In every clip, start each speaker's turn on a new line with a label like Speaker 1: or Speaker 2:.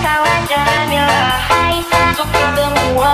Speaker 1: Kawan Jamila suka semua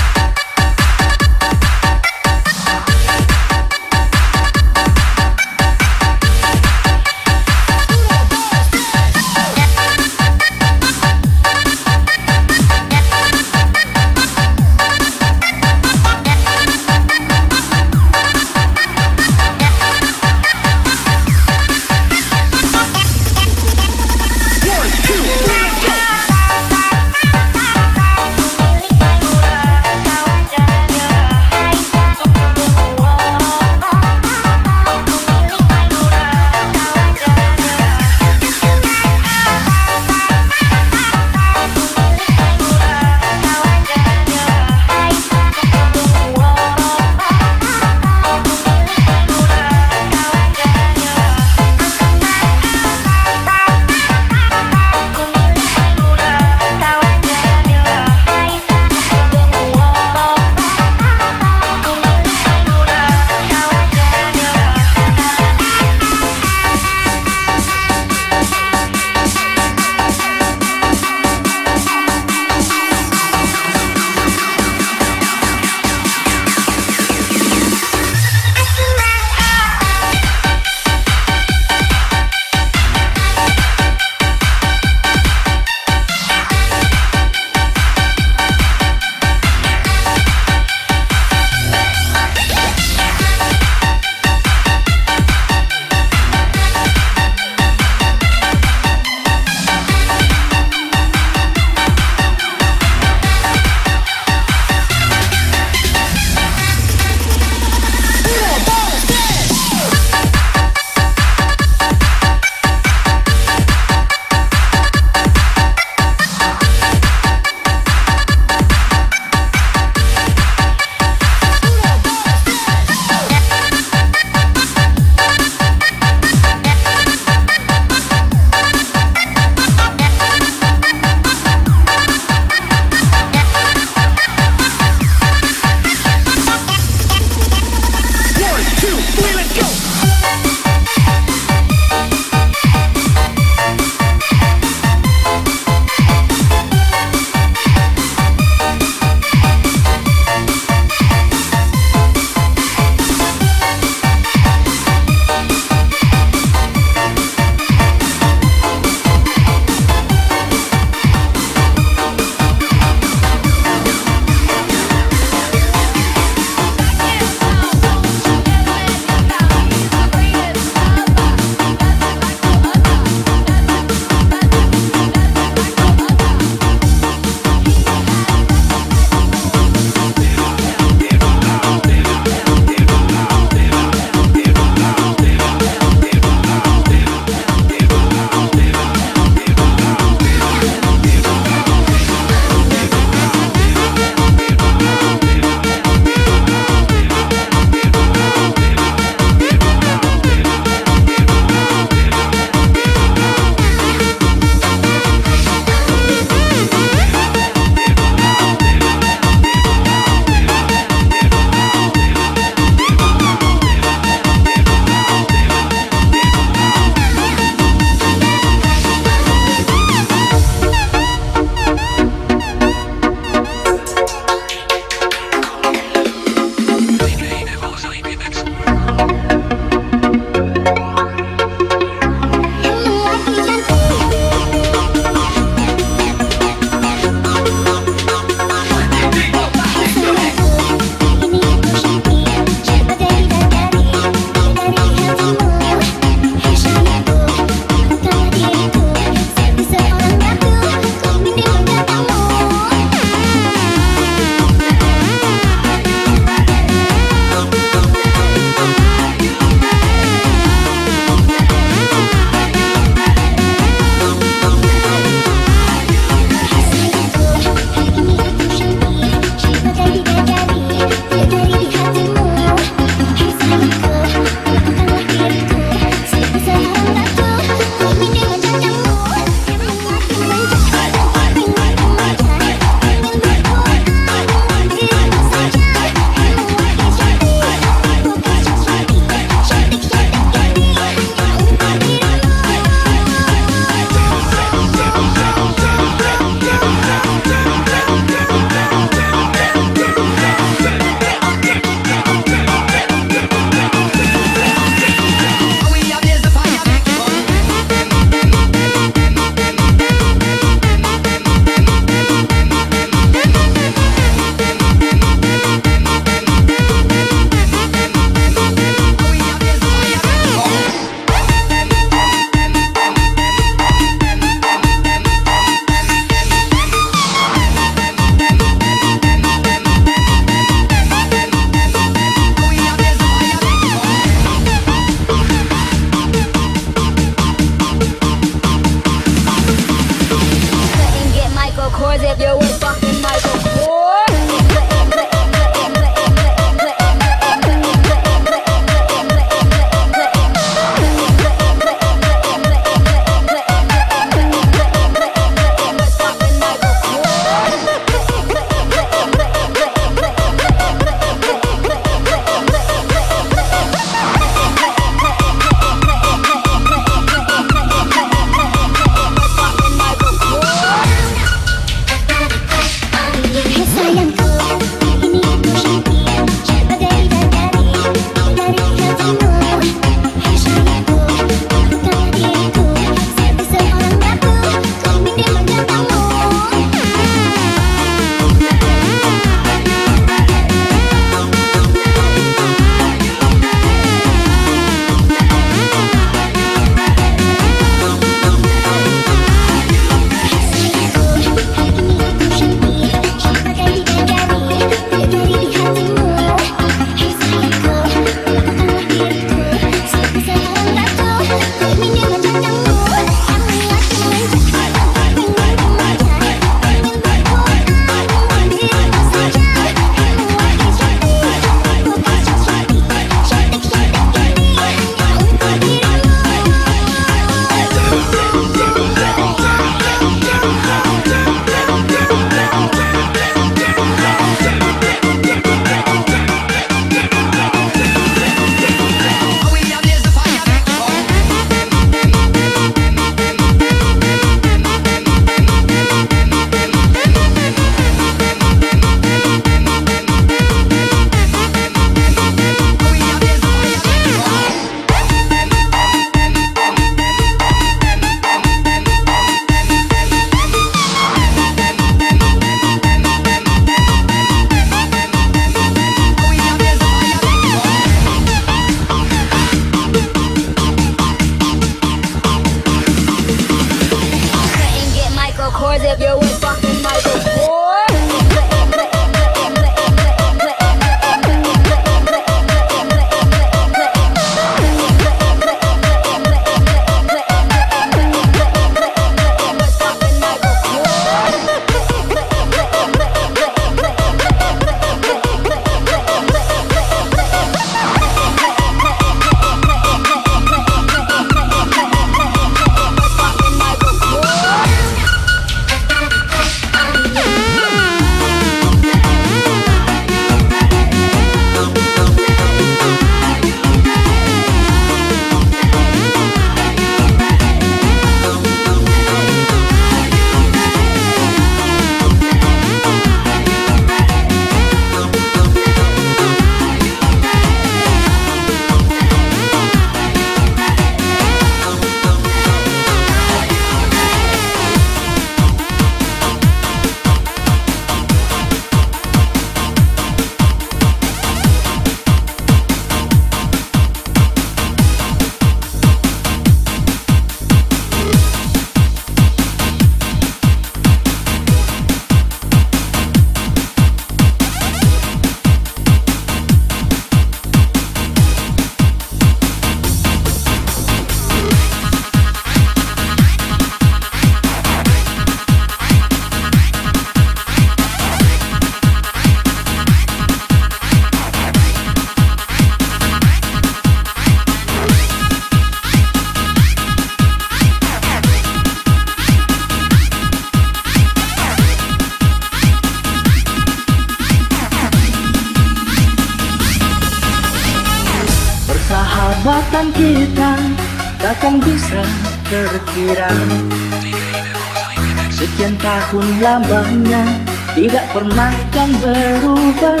Speaker 1: selamanya tidak pernah akan berubah.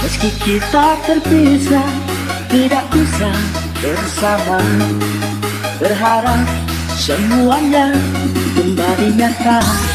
Speaker 1: Meski kita terpisah tidak bisa bersama. Berharap semuanya kembali nyata.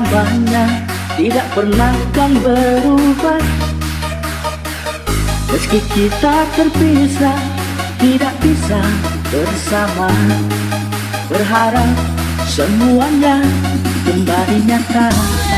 Speaker 1: selamanya tidak pernah akan berubah. Meski kita terpisah tidak bisa bersama. Berharap semuanya kembali nyata.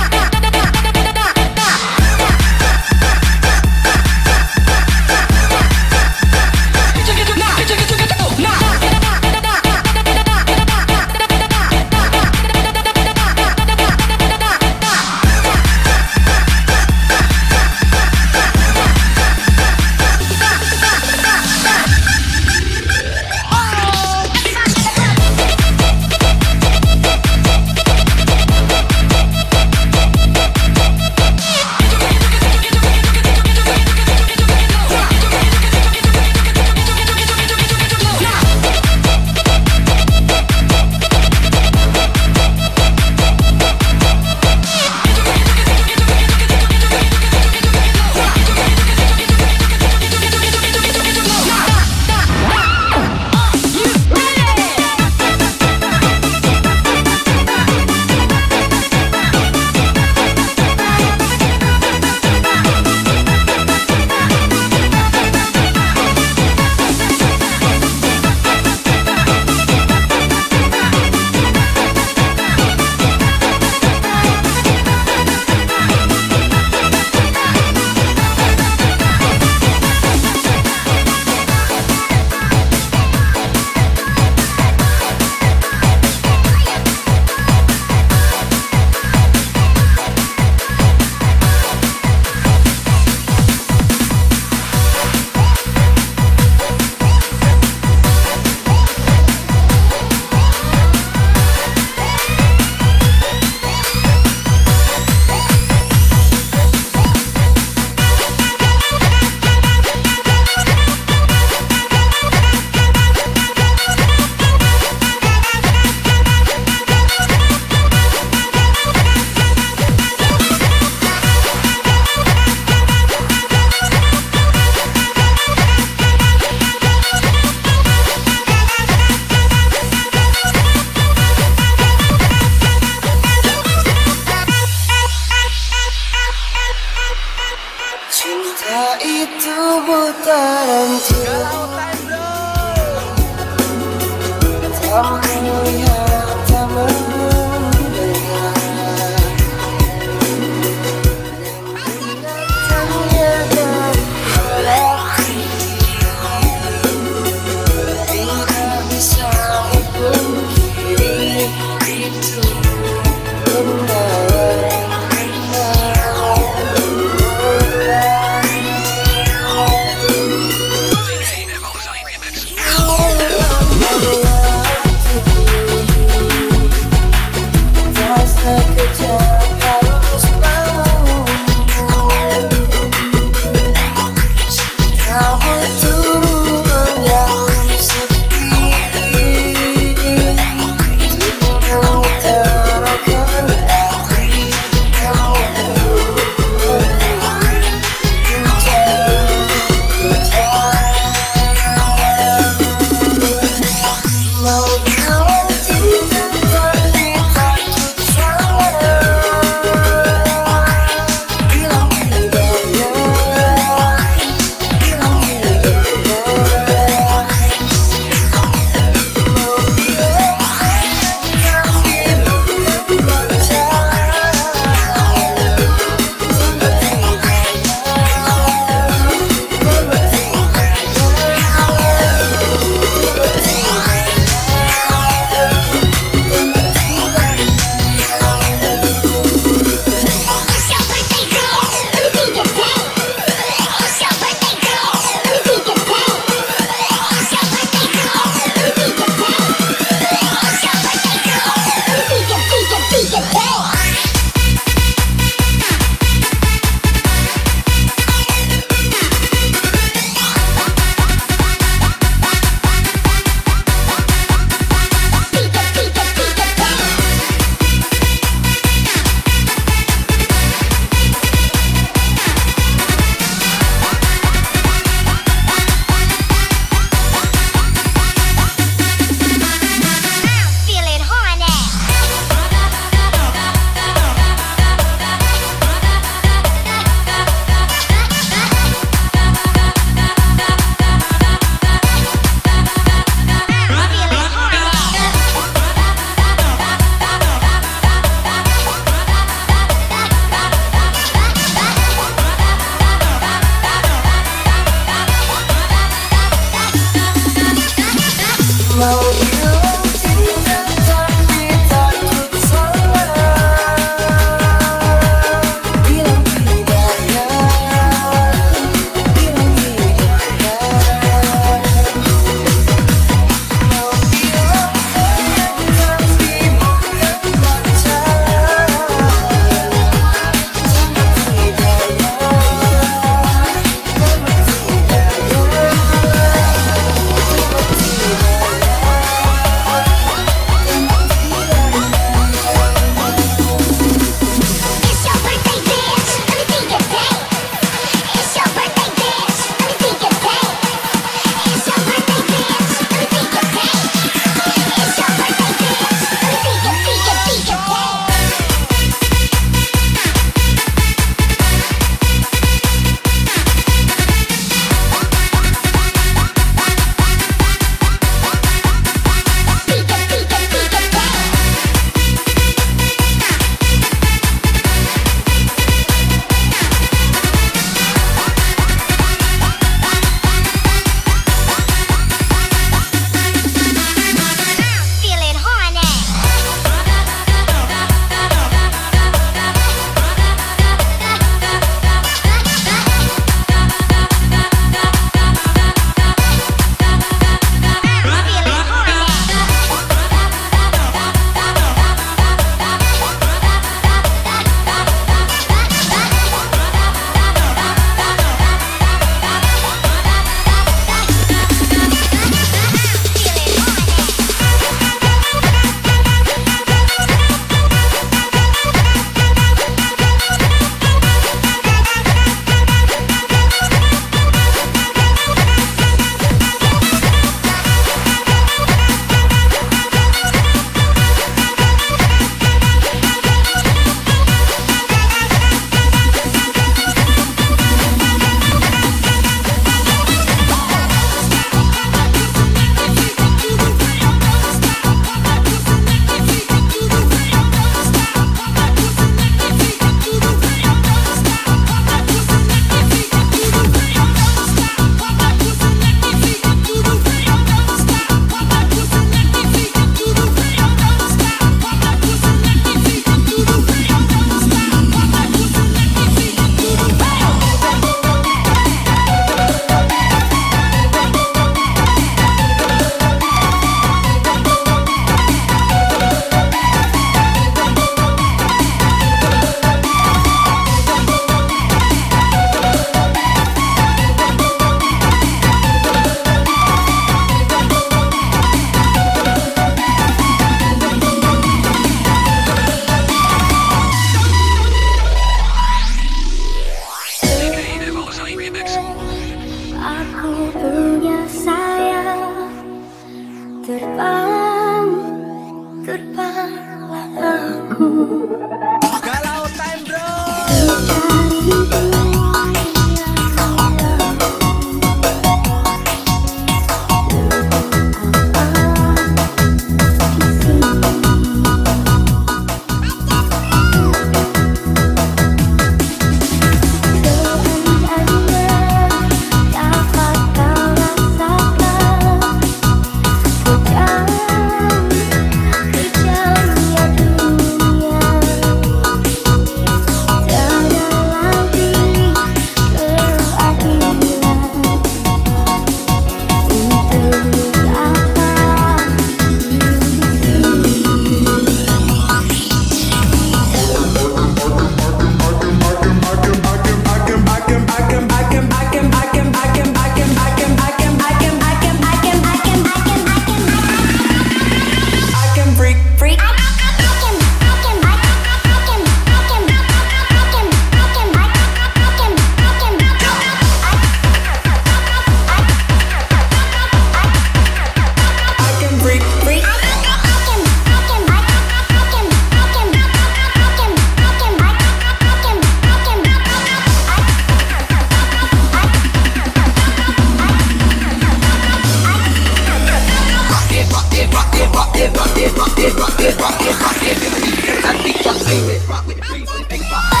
Speaker 2: Rock with the beats and big.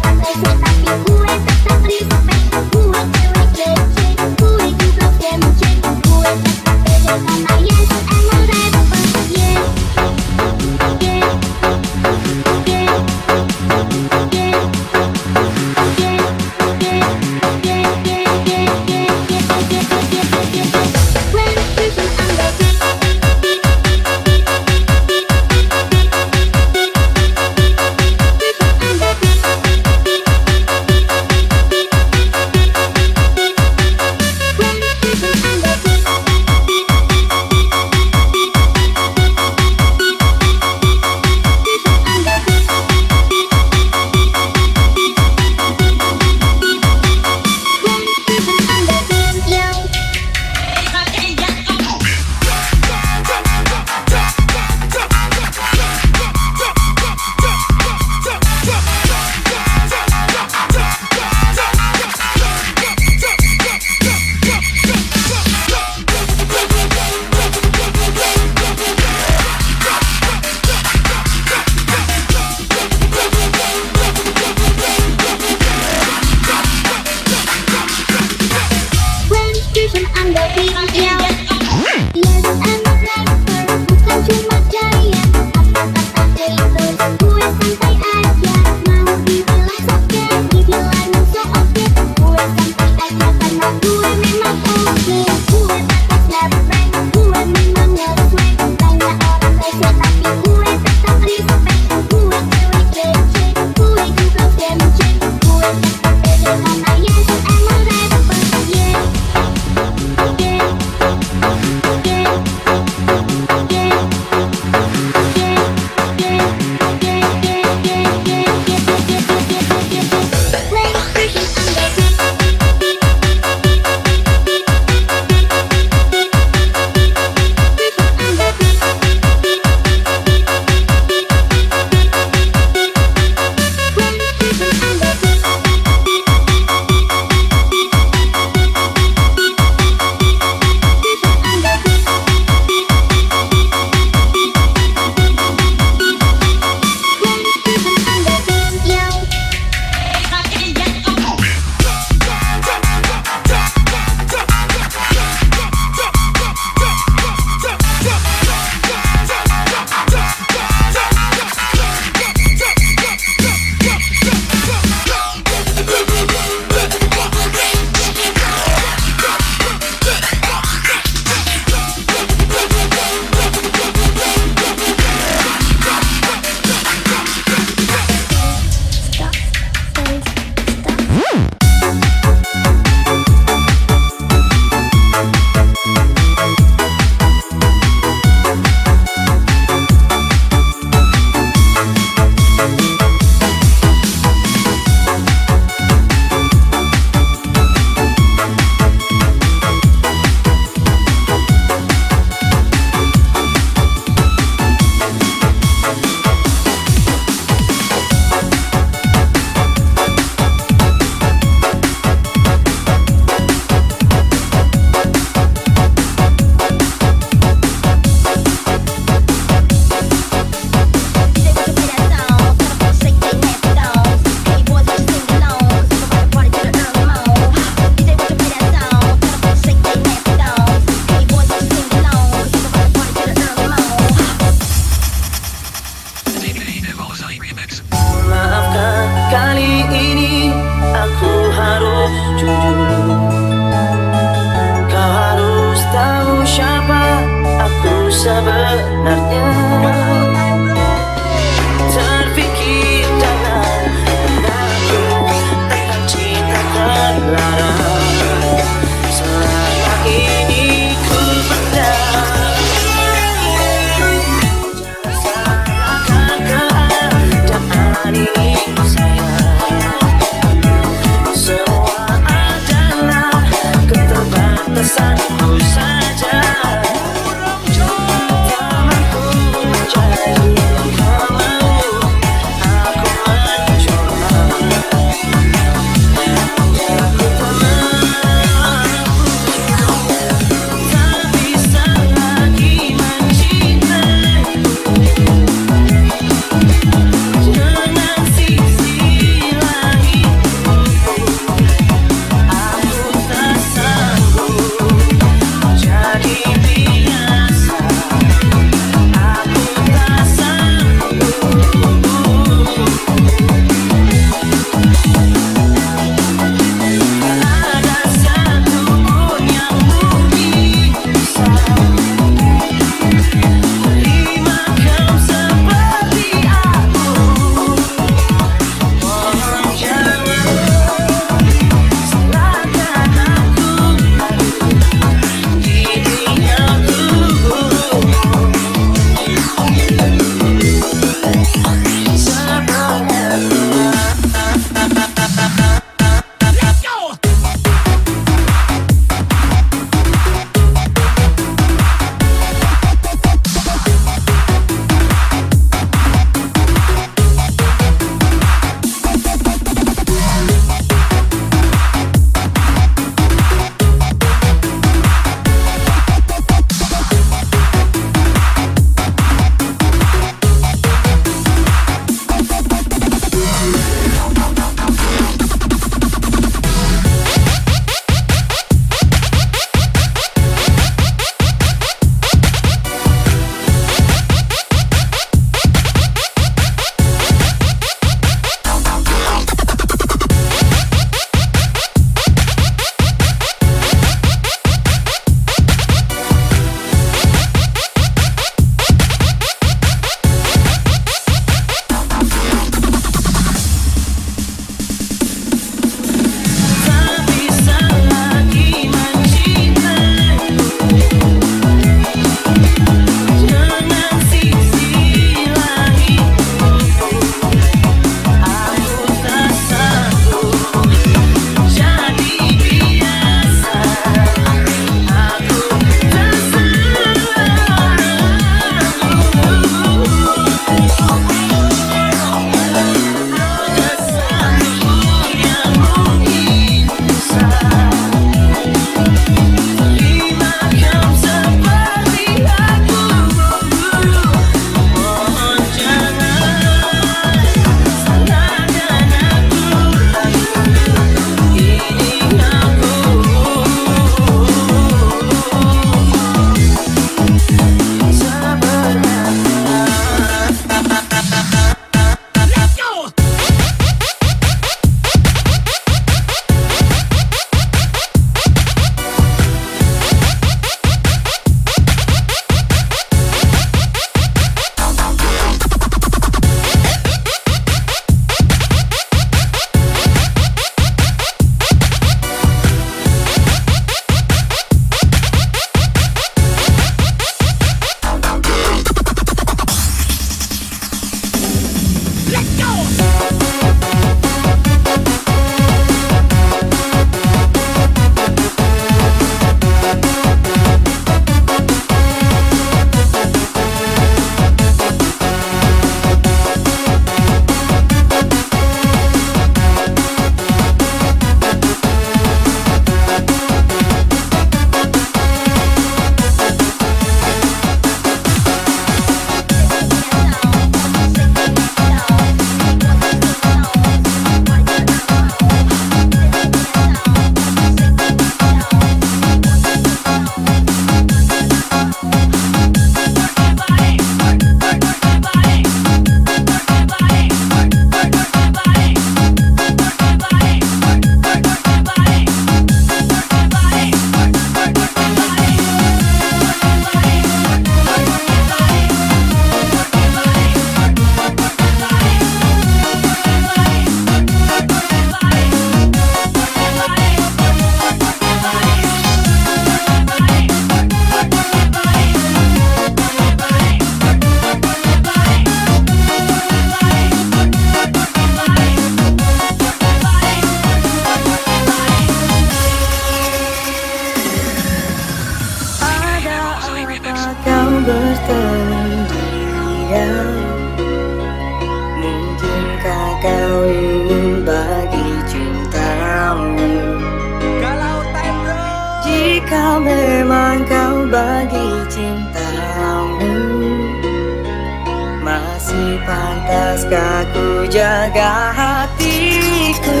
Speaker 2: Pantaskah ku jaga hatiku.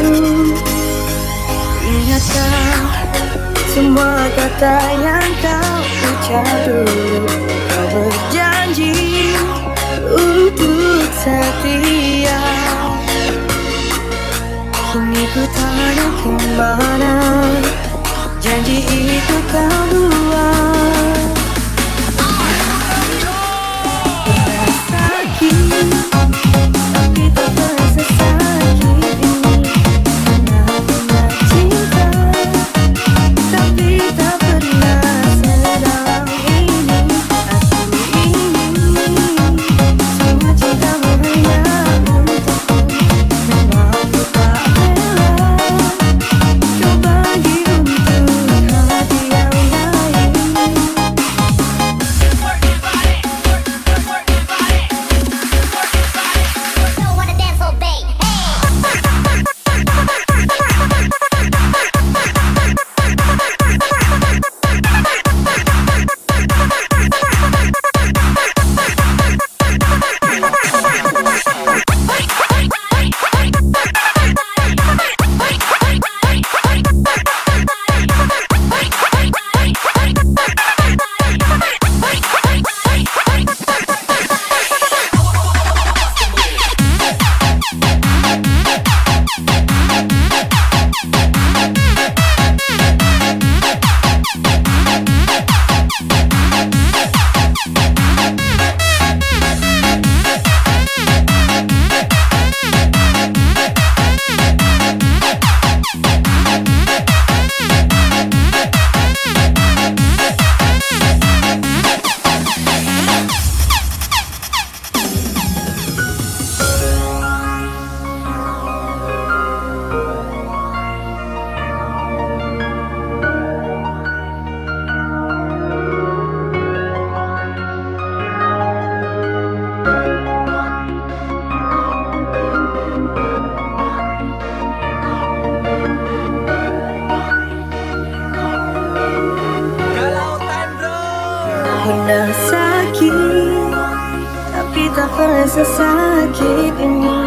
Speaker 2: Ingatkah semua kata yang kau ucap dulu Kau berjanji untuk setia. Kini ku tanya ke mana. Janji itu kau buat Pernah sakit Tapi tak pernah sesakit ini.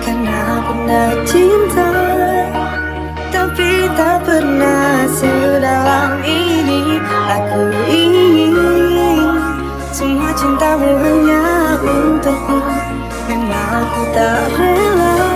Speaker 2: Karena pernah cinta Tapi tak pernah sedalam ini. Aku ingin Semua cintamu hanya untukku. Memang aku tak rela